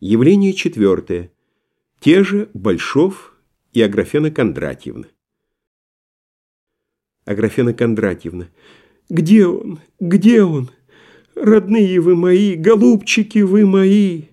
Явление четвертое. Те же Большов и Аграфена Кондратьевна. Аграфена Кондратьевна. Где он? Где он? Родные вы мои, голубчики вы мои.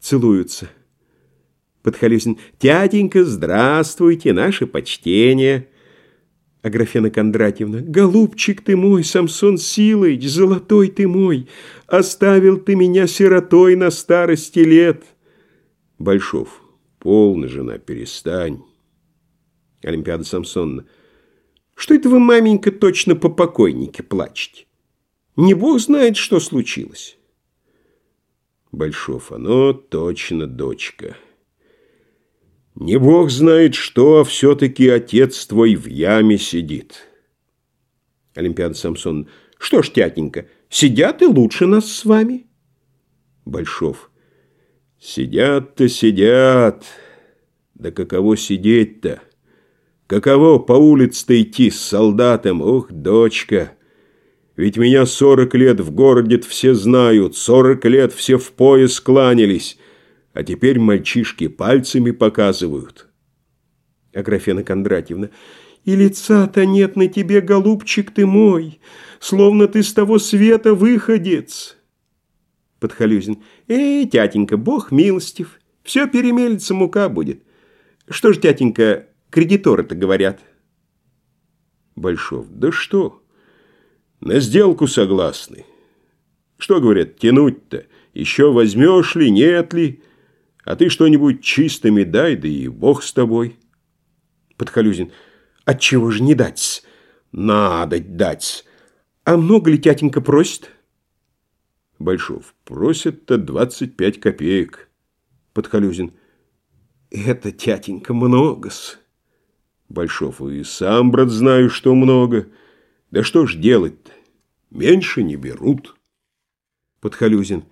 Целуются. Подхалюсин. Тятенька, здравствуйте, наше почтение. Аграфена Кондратьевна. «Голубчик ты мой, Самсон Силыч, золотой ты мой! Оставил ты меня сиротой на старости лет!» Большов. «Полно, жена, перестань!» Олимпиада Самсонна. «Что это вы, маменька, точно по покойнике плачете? Не бог знает, что случилось!» Большов. «Оно точно, дочка!» Не бог знает что, а все-таки отец твой в яме сидит. Олимпиада Самсон. Что ж, тятенька, сидят и лучше нас с вами. Большов. Сидят-то сидят. Да каково сидеть-то? Каково по улице-то идти с солдатом? Ох, дочка! Ведь меня сорок лет в городе все знают, сорок лет все в пояс кланялись. А теперь мальчишки пальцами показывают. Аграфена Кондратьевна. И лица-то нет на тебе, голубчик ты мой, словно ты с того света выходец. Подхалюзин. Эй, тятенька, бог милостив, все перемелится, мука будет. Что ж, тятенька, кредиторы-то говорят? Большов. Да что? На сделку согласны. Что, говорят, тянуть-то? Еще возьмешь ли, нет ли? А ты что-нибудь чистыми дай, да и бог с тобой. Подхалюзин. Отчего же не дать? Надо дать. А много ли тятенька просит? Большов. Просит-то двадцать пять копеек. Подхалюзин. Это, тятенька, много-с. Большов. И сам, брат, знаю, что много. Да что ж делать-то? Меньше не берут. Подхалюзин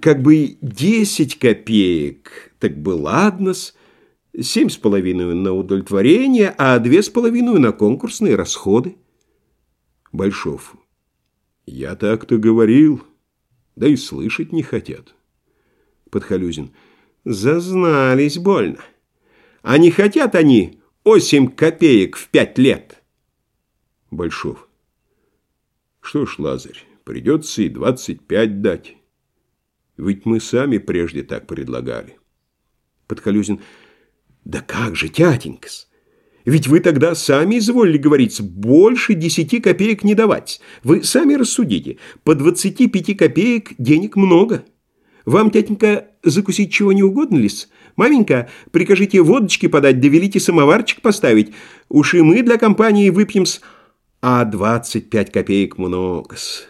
как бы десять копеек, так бы ладно-с, семь с половиной на удовлетворение, а две с половиной на конкурсные расходы. Большов. Я так-то говорил, да и слышать не хотят. Подхалюзин. Зазнались больно. А не хотят они восемь копеек в пять лет? Большов. Что ж, Лазарь, придется и двадцать пять дать. Ведь мы сами прежде так предлагали. Подхалюзин. Да как же, тятенькас? Ведь вы тогда сами изволили говорить, больше десяти копеек не давать. Вы сами рассудите, по двадцати пяти копеек денег много. Вам, тятенька, закусить чего не угодно ли -с? Маменька, прикажите водочки подать, довелите самоварчик поставить. Уж и мы для компании выпьем-с, а двадцать пять копеек много-с.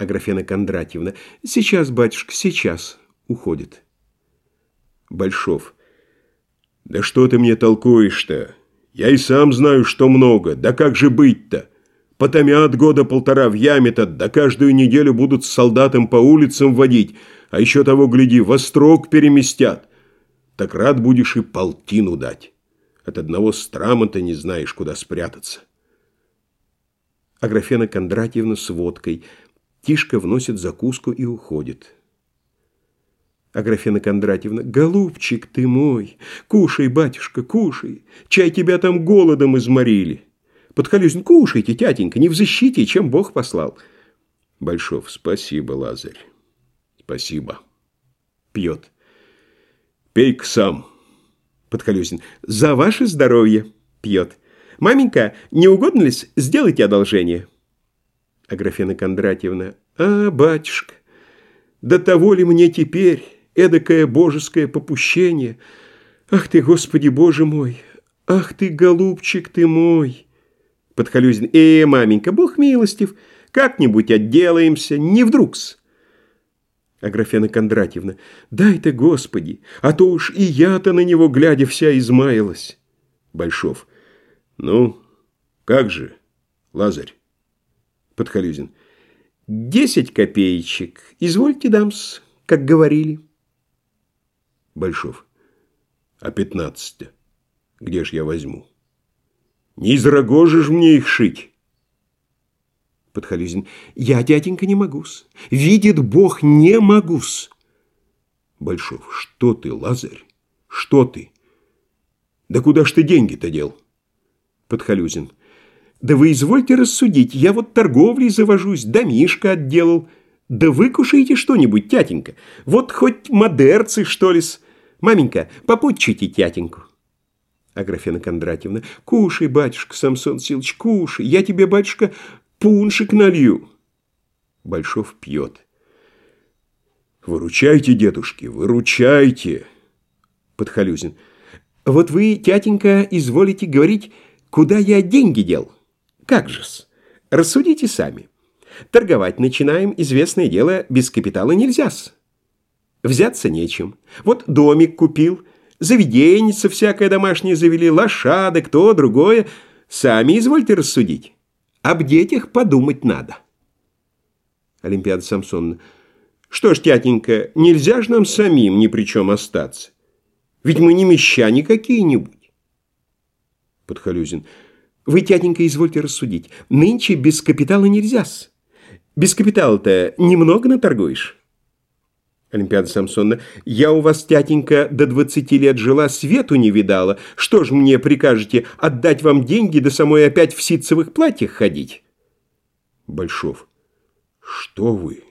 Аграфена Кондратьевна. Сейчас, батюшка, сейчас. Уходит. Большов. Да что ты мне толкуешь-то? Я и сам знаю, что много. Да как же быть-то? Потомят года полтора в яме-то, да каждую неделю будут с солдатом по улицам водить, а еще того, гляди, во строк переместят. Так рад будешь и полтину дать. От одного страма-то не знаешь, куда спрятаться. Аграфена Кондратьевна с водкой – Тишка вносит закуску и уходит. Аграфена Кондратьевна, голубчик ты мой, кушай, батюшка, кушай, чай тебя там голодом изморили. Подхалюзин, кушайте, тятенька, не в защите, чем Бог послал. Большов, спасибо, Лазарь, спасибо. Пьет. Пей-ка сам. Подхалюзин, за ваше здоровье. Пьет. Маменька, не угодно ли сделайте одолжение? Аграфена Кондратьевна. «А, батюшка, до того ли мне теперь эдакое божеское попущение? Ах ты, Господи Боже мой! Ах ты, голубчик ты мой!» Подхалюзин. «Э, маменька, Бог милостив, как-нибудь отделаемся, не вдруг-с!» Аграфена Кондратьевна. «Дай ты, Господи, а то уж и я-то на него, глядя, вся измаялась!» Большов. «Ну, как же, Лазарь?» Подхалюзин. «Десять копеечек. Извольте, дамс, как говорили». Большов. «А пятнадцать Где ж я возьму? Не из рогожи ж мне их шить». Подхалюзин. «Я, дяденька, не могу-с. Видит Бог, не могу-с». Большов. Что ты, Лазарь? Что ты? Да куда ж ты деньги-то дел? Подхалюзин. Да вы извольте рассудить, я вот торговлей завожусь, домишко отделал. Да выкушайте что-нибудь, тятенька. Вот хоть модерцы, что ли-с. Маменька, попутчите тятеньку. Аграфена Кондратьевна. Кушай, батюшка, Самсон Силыч, кушай. Я тебе, батюшка, пуншик налью. Большов пьет. Выручайте, дедушки, выручайте. Подхалюзин. Вот вы, тятенька, изволите говорить, куда я деньги дел. Как же-с? Рассудите сами. Торговать начинаем, известное дело, без капитала нельзя-с. Взяться нечем. Вот домик купил, заведенница всякое домашнее завели, лошадок, то, другое. Сами извольте рассудить. Об детях подумать надо. Олимпиада Самсоновна. Что ж, тятенька, нельзя же нам самим ни при чем остаться. Ведь мы не мещане какие-нибудь. Подхалюзин. Вы, тятенька, извольте рассудить. Нынче без капитала нельзя-с. Без капитала-то немного наторгуешь. Олимпиада Самсоновна, я у вас, тятенька, до двадцати лет жила, свету не видала. Что ж мне прикажете, отдать вам деньги, да самой опять в ситцевых платьях ходить? Большов, что вы?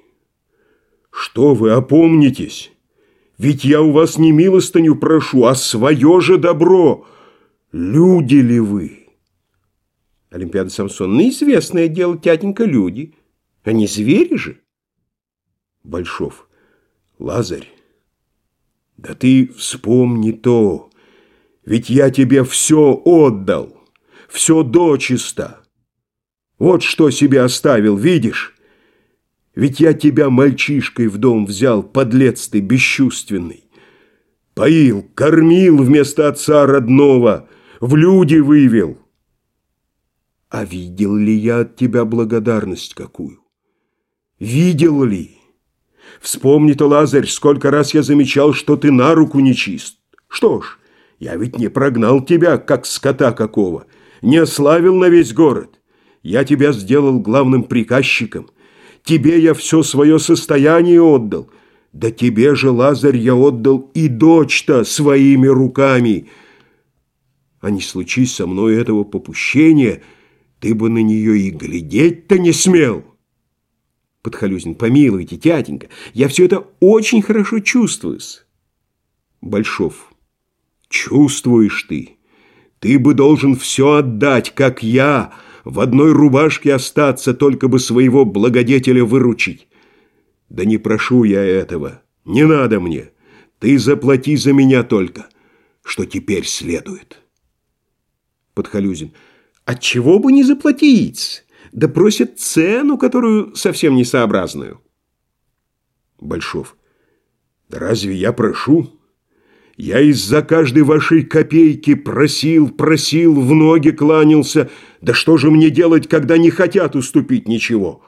Что вы, опомнитесь? Ведь я у вас не милостыню прошу, а свое же добро. Люди ли вы? Олимпиада Самсоновна, известное дело, тятенька, люди. Они звери же. Большов. Лазарь, да ты вспомни то. Ведь я тебе все отдал, все дочисто. Вот что себе оставил, видишь? Ведь я тебя мальчишкой в дом взял, подлец ты бесчувственный. Поил, кормил вместо отца родного, в люди вывел. А видел ли я от тебя благодарность какую? Видел ли? Вспомни-то, Лазарь, сколько раз я замечал, что ты на руку нечист. Что ж, я ведь не прогнал тебя, как скота какого, не ославил на весь город. Я тебя сделал главным приказчиком. Тебе я все свое состояние отдал. Да тебе же, Лазарь, я отдал и дочь-то своими руками. А не случись со мной этого попущения — ты бы на нее и глядеть-то не смел. Подхалюзин, помилуйте, тятенька, я все это очень хорошо чувствую-с. Большов, чувствуешь ты. Ты бы должен все отдать, как я, в одной рубашке остаться, только бы своего благодетеля выручить. Да не прошу я этого, не надо мне. Ты заплати за меня только, что теперь следует. Подхалюзин, Отчего бы не заплатить? Да просят цену, которую совсем несообразную. Большов. Да разве я прошу? Я из-за каждой вашей копейки просил, просил, в ноги кланялся. Да что же мне делать, когда не хотят уступить ничего?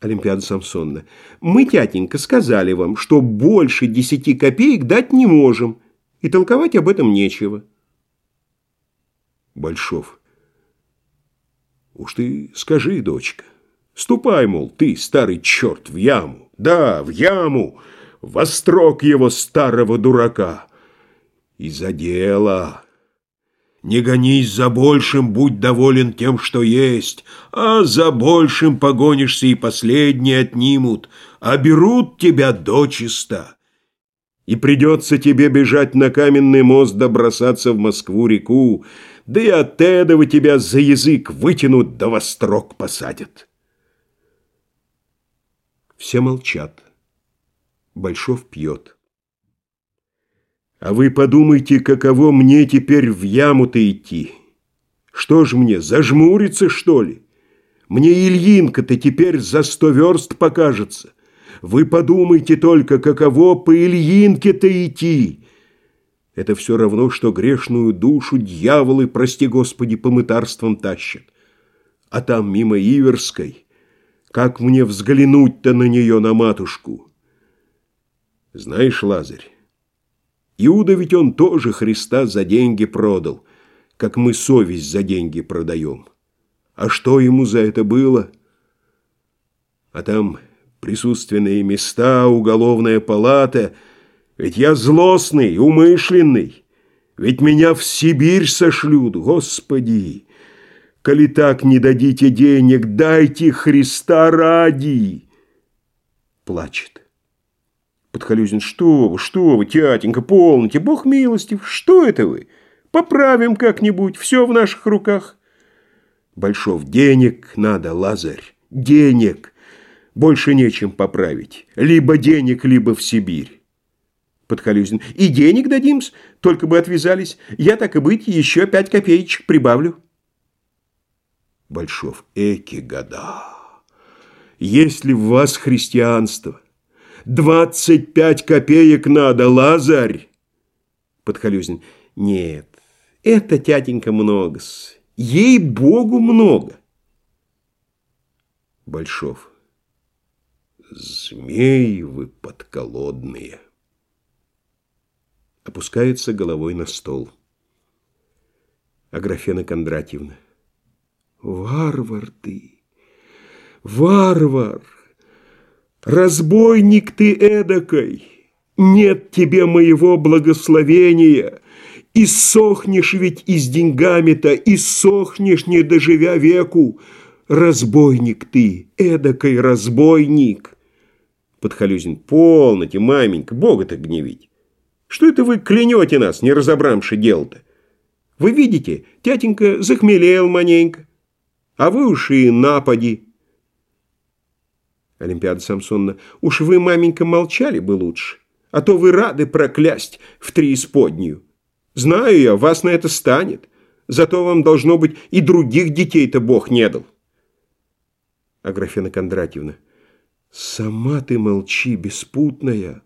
Олимпиада Самсонна. Мы, тятенька, сказали вам, что больше десяти копеек дать не можем, и толковать об этом нечего. Большов. Уж ты скажи, дочка. Ступай, мол, ты, старый черт, в яму. Да, в яму, в острог его старого дурака. И за дело. Не гонись за большим, будь доволен тем, что есть, а за большим погонишься и последние отнимут, а берут тебя дочисто. И придется тебе бежать на каменный мост да бросаться в Москву-реку, да и от этого тебя за язык вытянут да во строк посадят. Все молчат. Большов пьет. А вы подумайте, каково мне теперь в яму-то идти. Что ж мне, зажмуриться, что ли? Мне Ильинка-то теперь за сто верст покажется. Вы подумайте только, каково по Ильинке-то идти. Это все равно, что грешную душу дьяволы, прости Господи, по мытарствам тащат. А там мимо Иверской, как мне взглянуть-то на нее, на матушку? Знаешь, Лазарь, Иуда ведь он тоже Христа за деньги продал, как мы совесть за деньги продаем. А что ему за это было? А там присутственные места, уголовная палата — Ведь я злостный, умышленный. Ведь меня в Сибирь сошлют, Господи! Коли так не дадите денег, дайте Христа ради!» Плачет. Подхалюзин, что вы, что вы, тятенька, полните, Бог милостив, что это вы? Поправим как-нибудь, все в наших руках. Большов, денег надо, Лазарь, денег. Больше нечем поправить. Либо денег, либо в Сибирь. Подхалюзин, и денег дадим-с, только бы отвязались. Я, так и быть, еще пять копеечек прибавлю. Большов, эки года. Есть ли в вас христианство? Двадцать пять копеек надо, Лазарь. Подхалюзин, нет, это, тятенька, много-с. Ей-богу, много. Большов. Змеи вы подколодные. Опускается головой на стол. Аграфена Кондратьевна. Варвар ты, варвар, разбойник ты эдакой, нет тебе моего благословения, и сохнешь ведь и с деньгами-то, и сохнешь, не доживя веку. Разбойник ты, эдакой разбойник. Подхалюзин, полноте, маменька, Бога-то гневить. Что это вы клянете нас, не разобрамши дел-то? Вы видите, тятенька захмелел маненько а вы уж и напади. Олимпиада Самсонна, уж вы, маменька, молчали бы лучше, а то вы рады проклясть в треисподнюю. Знаю я, вас на это станет, зато вам, должно быть, и других детей-то Бог не дал. Аграфена Кондратьевна, сама ты молчи, беспутная,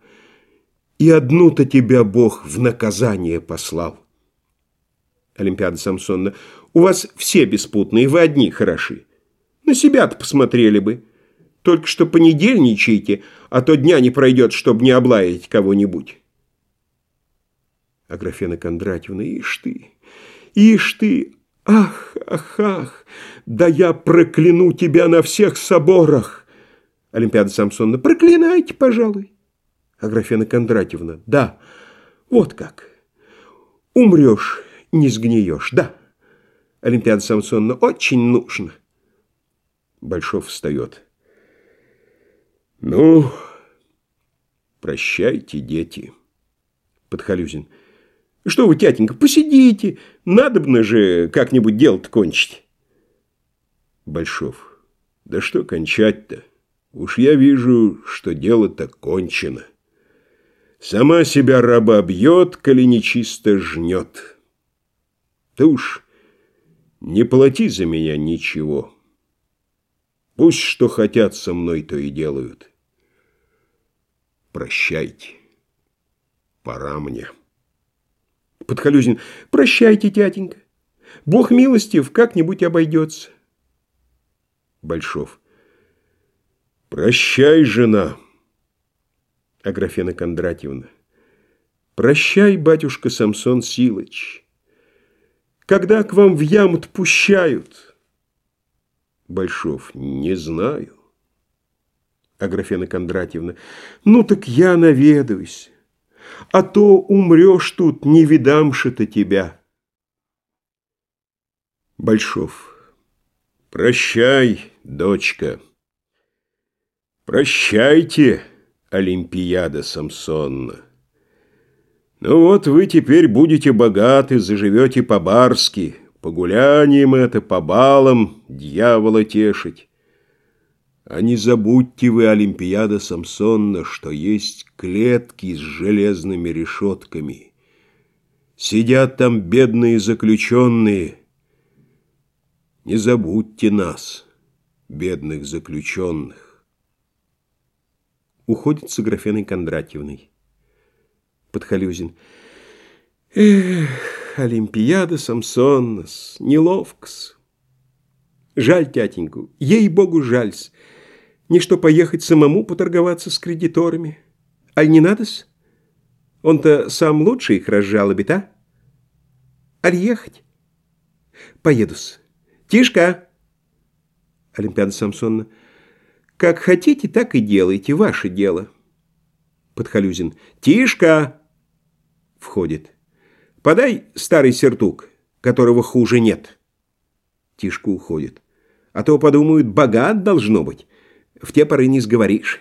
и одну-то тебя Бог в наказание послал. Олимпиада Самсонна, у вас все беспутные, вы одни хороши. На себя-то посмотрели бы. Только что понедельничайте, а то дня не пройдет, чтобы не облаять кого-нибудь. Аграфена Кондратьевна, ишь ты, ишь ты, ах, ах, ах, да я прокляну тебя на всех соборах. Олимпиада Самсонна, проклинайте, пожалуй. Аграфена Кондратьевна, да, вот как. Умрешь, не сгниешь, да. Олимпиада Самсоновна, очень нужно. Большов встает. Ну, прощайте, дети. Подхалюзин. Что вы, тятенька, посидите. Надобно же как-нибудь дело-то кончить. Большов. Да что кончать-то? Уж я вижу, что дело-то кончено. Сама себя раба бьет, коли нечисто жнет. Ты уж не плати за меня ничего. Пусть что хотят со мной, то и делают. Прощайте. Пора мне. Подхалюзин. Прощайте, тятенька. Бог милостив, как-нибудь обойдется. Большов. Прощай, жена. Аграфена Кондратьевна. Прощай, батюшка Самсон Силыч когда к вам в яму пущают? Большов, не знаю. Аграфена Кондратьевна, ну так я наведаюсь, а то умрешь тут, не видамши-то тебя. Большов, прощай, дочка. Прощайте, Олимпиада Самсонна. Ну вот вы теперь будете богаты, заживете по-барски, по гуляниям это, по балам дьявола тешить. А не забудьте вы, Олимпиада Самсонна, что есть клетки с железными решетками. Сидят там бедные заключенные. Не забудьте нас, бедных заключенных. Уходит с Аграфеной Кондратьевной. Подхалюзин. Эх, Олимпиада Самсоннос, неловко-с. Жаль тятеньку, ей-богу жаль-с. Не что поехать самому поторговаться с кредиторами. Аль не надо-с? Он-то сам лучше их разжалобит, а? Аль ехать? Поеду-с. Тишка! Олимпиада Самсонна. Как хотите, так и делайте, ваше дело. Подхалюзин. «Тишка!» Входит. «Подай старый сертук, которого хуже нет». Тишка уходит. «А то подумают, богат должно быть. В те поры не сговоришь».